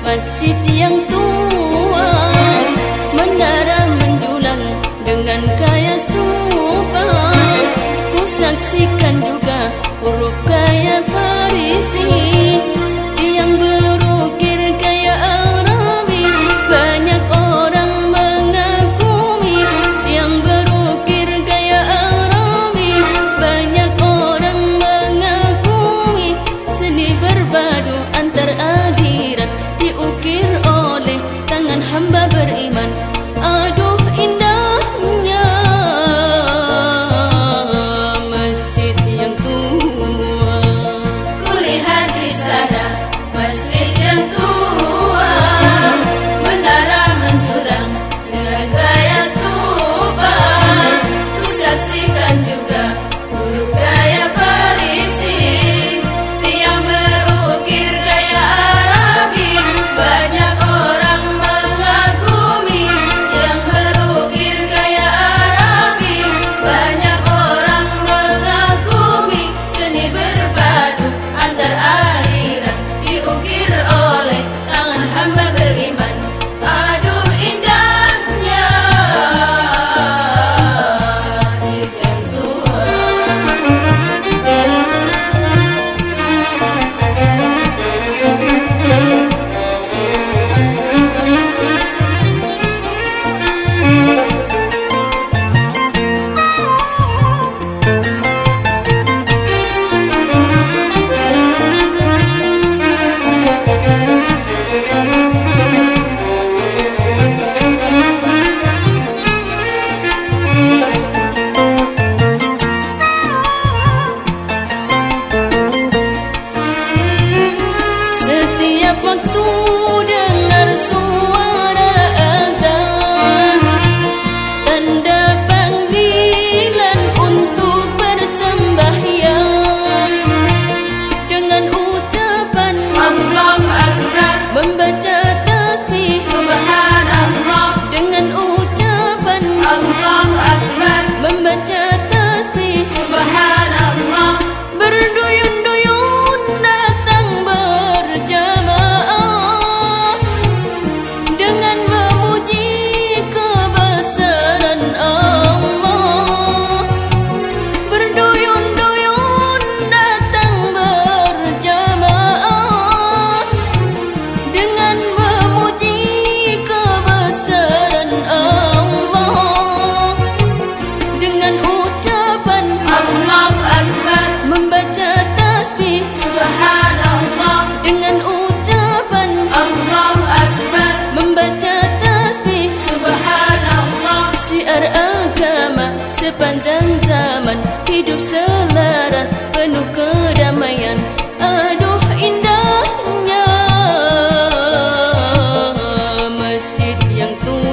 Masjid yang tua Menara menjulang Dengan kaya stupa. Ku saksikan juga Huruf kaya farisi Yang berukir kaya arabi. Banyak orang mengagumi Yang berukir kaya arabi. Banyak orang mengagumi Seni berbadu waktu sepanjang zaman hidup selaras penuh kedamaian. Aduh indahnya masjid yang tua.